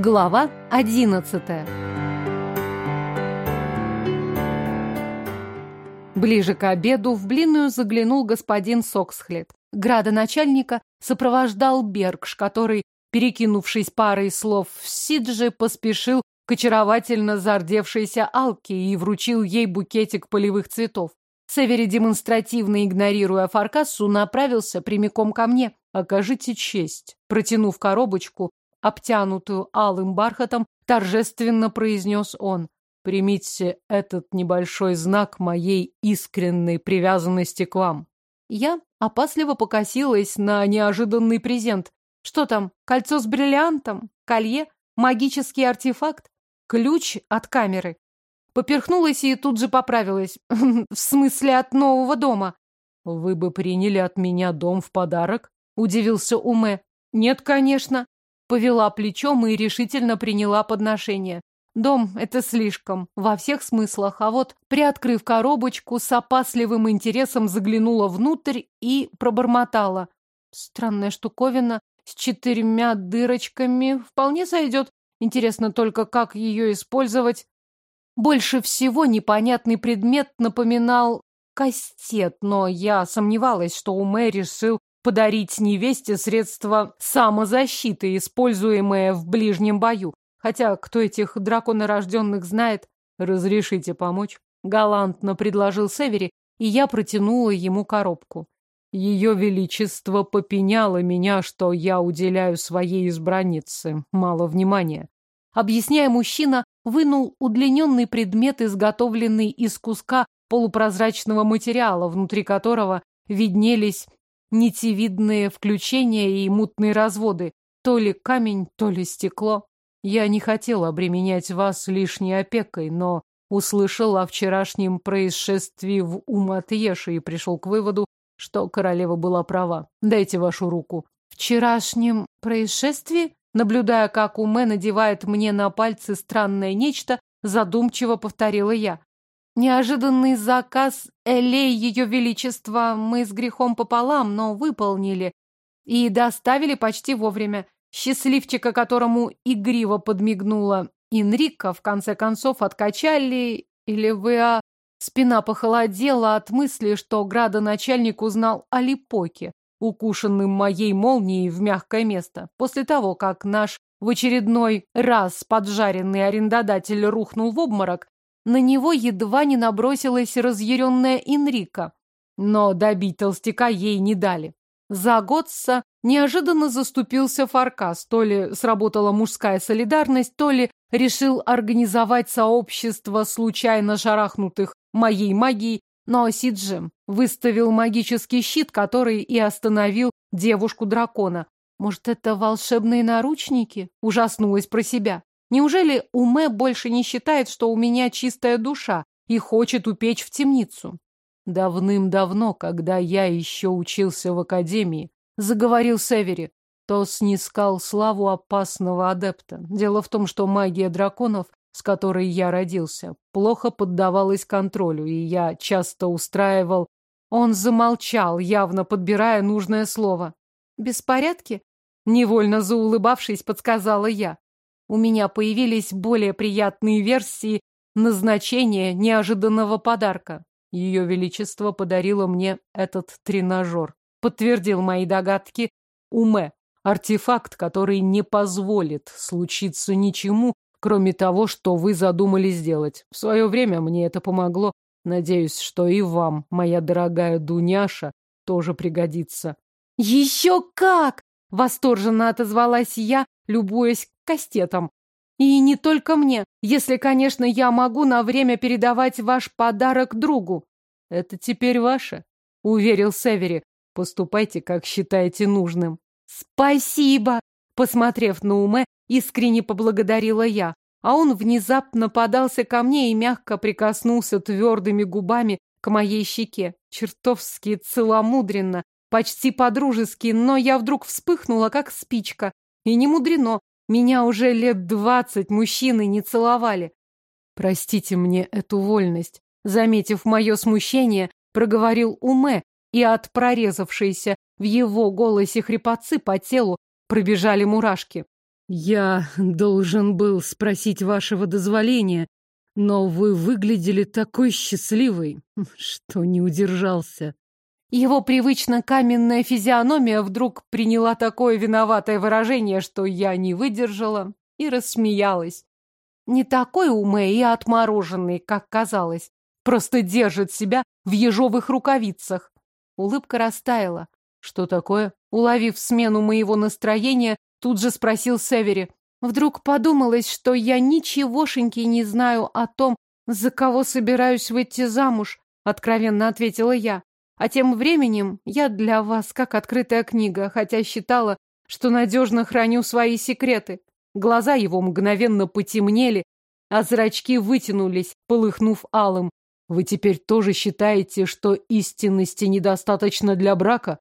Глава одиннадцатая Ближе к обеду в блинную заглянул господин Соксхлет. Градоначальника сопровождал Бергш, который, перекинувшись парой слов в Сидже, поспешил к очаровательно зардевшейся Алке и вручил ей букетик полевых цветов. Севери, демонстративно игнорируя Фаркассу, направился прямиком ко мне. «Окажите честь», протянув коробочку, обтянутую алым бархатом, торжественно произнес он. «Примите этот небольшой знак моей искренней привязанности к вам». Я опасливо покосилась на неожиданный презент. Что там, кольцо с бриллиантом? Колье? Магический артефакт? Ключ от камеры? Поперхнулась и тут же поправилась. В смысле, от нового дома. Вы бы приняли от меня дом в подарок? Удивился Уме. Нет, конечно. Повела плечом и решительно приняла подношение. Дом — это слишком, во всех смыслах, а вот, приоткрыв коробочку, с опасливым интересом заглянула внутрь и пробормотала. Странная штуковина с четырьмя дырочками вполне сойдет. Интересно только, как ее использовать. Больше всего непонятный предмет напоминал кастет, но я сомневалась, что Умэ решил подарить невесте средства самозащиты, используемые в ближнем бою. Хотя кто этих драконорожденных знает? Разрешите помочь? Галантно предложил Севери, и я протянула ему коробку. Ее Величество попеняло меня, что я уделяю своей избраннице мало внимания. Объясняя, мужчина вынул удлиненный предмет, изготовленный из куска полупрозрачного материала, внутри которого виднелись нитевидные включения и мутные разводы, то ли камень, то ли стекло. Я не хотел обременять вас лишней опекой, но услышал о вчерашнем происшествии в Уматьеше и пришел к выводу, что королева была права. Дайте вашу руку. Вчерашнем происшествии? Наблюдая, как Уме надевает мне на пальцы странное нечто, задумчиво повторила я. Неожиданный заказ Элей Ее Величества мы с грехом пополам, но выполнили. И доставили почти вовремя. Счастливчика, которому игриво подмигнула Инрика, в конце концов откачали, или вы, а... Спина похолодела от мысли, что градоначальник узнал о Липоке, укушенным моей молнией в мягкое место, после того, как наш в очередной раз поджаренный арендодатель рухнул в обморок, на него едва не набросилась разъяренная Инрика. Но добить толстяка ей не дали. За Готса неожиданно заступился Фаркас, то ли сработала мужская солидарность, то ли решил организовать сообщество случайно шарахнутых моей магией, но Сиджем выставил магический щит, который и остановил девушку-дракона. Может, это волшебные наручники? Ужаснулась про себя. Неужели Уме больше не считает, что у меня чистая душа и хочет упечь в темницу? Давным-давно, когда я еще учился в академии, заговорил Севери, то снискал славу опасного адепта. Дело в том, что магия драконов, с которой я родился, плохо поддавалась контролю, и я часто устраивал... Он замолчал, явно подбирая нужное слово. «Беспорядки?» Невольно заулыбавшись, подсказала я. У меня появились более приятные версии назначения неожиданного подарка. Ее Величество подарило мне этот тренажер. Подтвердил мои догадки Уме. Артефакт, который не позволит случиться ничему, кроме того, что вы задумали сделать. В свое время мне это помогло. Надеюсь, что и вам, моя дорогая Дуняша, тоже пригодится. Еще как! Восторженно отозвалась я, любуясь кастетом. И не только мне, если, конечно, я могу на время передавать ваш подарок другу. Это теперь ваше, уверил Севери. Поступайте, как считаете нужным. Спасибо! Посмотрев на Уме, искренне поблагодарила я, а он внезапно подался ко мне и мягко прикоснулся твердыми губами к моей щеке. Чертовски целомудренно, почти по-дружески, но я вдруг вспыхнула, как спичка. И не мудрено, меня уже лет двадцать мужчины не целовали. Простите мне эту вольность. Заметив мое смущение, проговорил Уме, и от прорезавшейся в его голосе хрипотцы по телу пробежали мурашки. Я должен был спросить вашего дозволения, но вы выглядели такой счастливой, что не удержался. Его привычно каменная физиономия вдруг приняла такое виноватое выражение, что я не выдержала и рассмеялась. Не такой умный и отмороженный, как казалось. Просто держит себя в ежовых рукавицах. Улыбка растаяла. Что такое? Уловив смену моего настроения, тут же спросил Севери. Вдруг подумалось, что я ничегошеньки не знаю о том, за кого собираюсь выйти замуж, откровенно ответила я. А тем временем я для вас как открытая книга, хотя считала, что надежно храню свои секреты. Глаза его мгновенно потемнели, а зрачки вытянулись, полыхнув алым. Вы теперь тоже считаете, что истинности недостаточно для брака?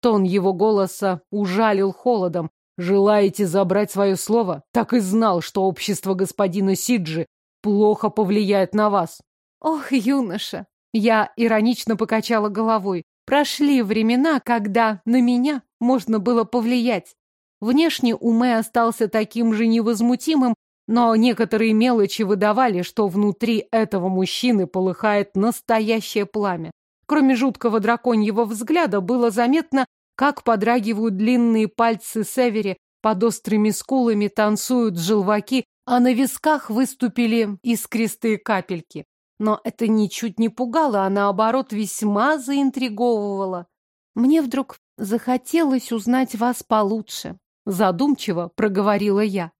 Тон его голоса ужалил холодом. Желаете забрать свое слово? Так и знал, что общество господина Сиджи плохо повлияет на вас. Ох, юноша, я иронично покачала головой. Прошли времена, когда на меня можно было повлиять. Внешне Уме остался таким же невозмутимым, но некоторые мелочи выдавали, что внутри этого мужчины полыхает настоящее пламя. Кроме жуткого драконьего взгляда, было заметно, как подрагивают длинные пальцы Севери, под острыми скулами танцуют желваки, а на висках выступили искристые капельки. Но это ничуть не пугало, а наоборот весьма заинтриговывало. Мне вдруг захотелось узнать вас получше. Задумчиво проговорила я.